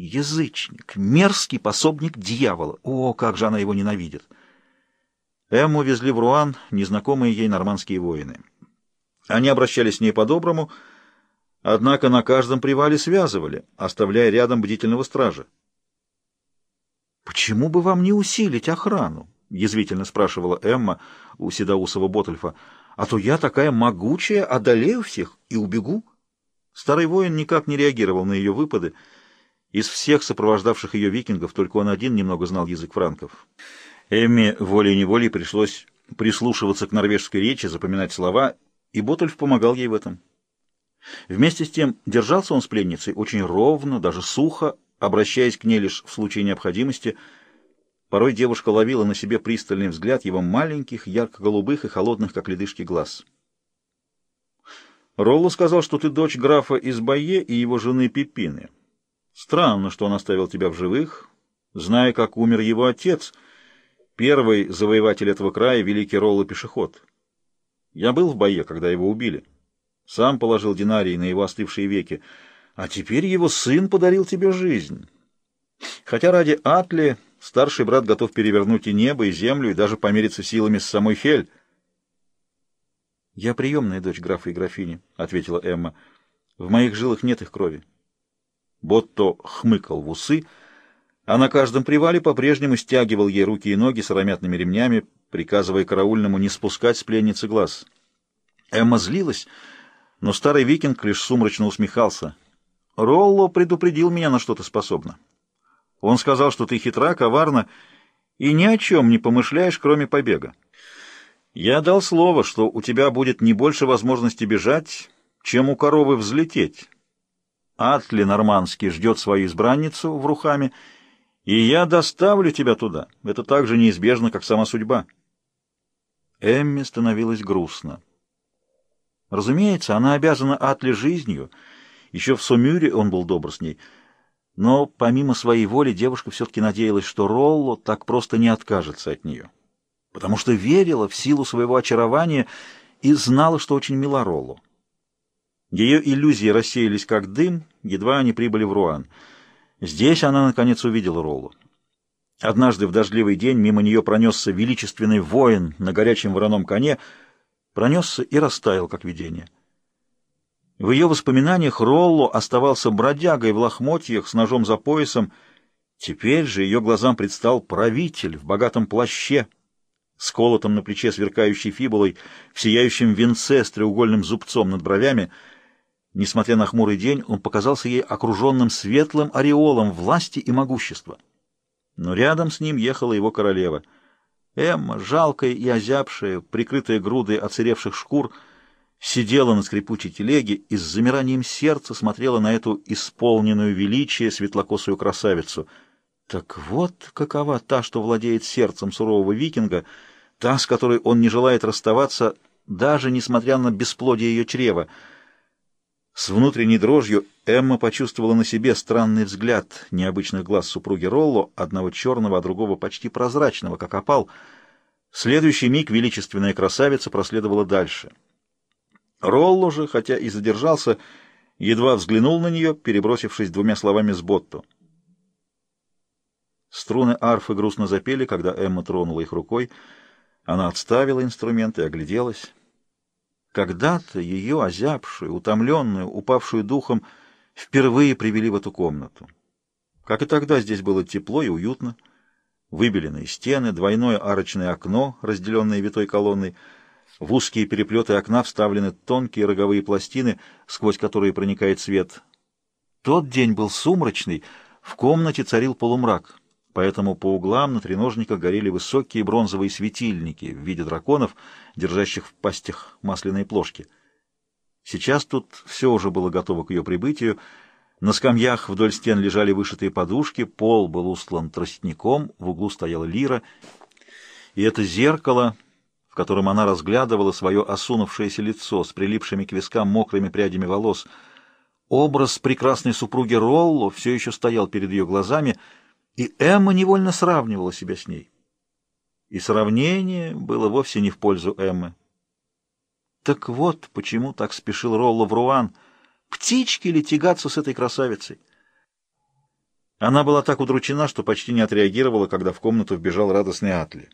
Язычник, мерзкий пособник дьявола. О, как же она его ненавидит! Эмму везли в Руан незнакомые ей нормандские воины. Они обращались с ней по-доброму, однако на каждом привале связывали, оставляя рядом бдительного стража. «Почему бы вам не усилить охрану?» — язвительно спрашивала Эмма у седоусого Ботальфа. «А то я такая могучая, одолею всех и убегу». Старый воин никак не реагировал на ее выпады. Из всех сопровождавших ее викингов только он один немного знал язык франков. Эмме волей-неволей пришлось прислушиваться к норвежской речи, запоминать слова, и Ботальф помогал ей в этом. Вместе с тем держался он с пленницей очень ровно, даже сухо, обращаясь к ней лишь в случае необходимости. Порой девушка ловила на себе пристальный взгляд его маленьких, ярко-голубых и холодных, как ледышки, глаз. Ролло сказал, что ты дочь графа из Бае и его жены Пипины. Странно, что он оставил тебя в живых, зная, как умер его отец — Первый завоеватель этого края — великий Ролло-пешеход. Я был в бое, когда его убили. Сам положил динарий на его остывшие веки. А теперь его сын подарил тебе жизнь. Хотя ради Атли старший брат готов перевернуть и небо, и землю, и даже помериться силами с самой Хель. — Я приемная дочь графа и графини, — ответила Эмма. — В моих жилах нет их крови. Ботто хмыкал в усы, — а на каждом привале по-прежнему стягивал ей руки и ноги сыромятными ремнями, приказывая караульному не спускать с пленницы глаз. Эмма злилась, но старый викинг лишь сумрачно усмехался. «Ролло предупредил меня на что-то способна. Он сказал, что ты хитра, коварна и ни о чем не помышляешь, кроме побега. Я дал слово, что у тебя будет не больше возможности бежать, чем у коровы взлететь. Атли Нормандский ждет свою избранницу в Рухаме, и я доставлю тебя туда. Это так же неизбежно, как сама судьба. Эмми становилась грустно. Разумеется, она обязана Атле жизнью. Еще в Сумюре он был добр с ней. Но помимо своей воли девушка все-таки надеялась, что Ролло так просто не откажется от нее. Потому что верила в силу своего очарования и знала, что очень мила Ролло. Ее иллюзии рассеялись как дым, едва они прибыли в Руан — Здесь она, наконец, увидела Роллу. Однажды в дождливый день мимо нее пронесся величественный воин на горячем вороном коне, пронесся и растаял, как видение. В ее воспоминаниях Ролло оставался бродягой в лохмотьях с ножом за поясом. Теперь же ее глазам предстал правитель в богатом плаще, с колотом на плече сверкающей фибулой, в сияющем венце с треугольным зубцом над бровями — Несмотря на хмурый день, он показался ей окруженным светлым ореолом власти и могущества. Но рядом с ним ехала его королева. Эмма, жалкая и озябшая, прикрытая грудой оцеревших шкур, сидела на скрипучей телеге и с замиранием сердца смотрела на эту исполненную величие светлокосую красавицу. Так вот какова та, что владеет сердцем сурового викинга, та, с которой он не желает расставаться, даже несмотря на бесплодие ее чрева — с внутренней дрожью Эмма почувствовала на себе странный взгляд необычных глаз супруги Ролло, одного черного, а другого почти прозрачного, как опал. В следующий миг величественная красавица проследовала дальше. Ролло же, хотя и задержался, едва взглянул на нее, перебросившись двумя словами с Ботто. Струны арфы грустно запели, когда Эмма тронула их рукой. Она отставила инструмент и огляделась. Когда-то ее озябшую, утомленную, упавшую духом, впервые привели в эту комнату. Как и тогда, здесь было тепло и уютно. Выбеленные стены, двойное арочное окно, разделенное витой колонной, в узкие переплеты окна вставлены тонкие роговые пластины, сквозь которые проникает свет. Тот день был сумрачный, в комнате царил полумрак поэтому по углам на треножниках горели высокие бронзовые светильники в виде драконов, держащих в пастях масляные плошки. Сейчас тут все уже было готово к ее прибытию. На скамьях вдоль стен лежали вышитые подушки, пол был устлан тростником, в углу стояла лира, и это зеркало, в котором она разглядывала свое осунувшееся лицо с прилипшими к вискам мокрыми прядями волос. Образ прекрасной супруги Ролло все еще стоял перед ее глазами — и Эмма невольно сравнивала себя с ней. И сравнение было вовсе не в пользу Эммы. Так вот, почему так спешил Ролло в Руан. Птички ли тягаться с этой красавицей? Она была так удручена, что почти не отреагировала, когда в комнату вбежал радостный Атли.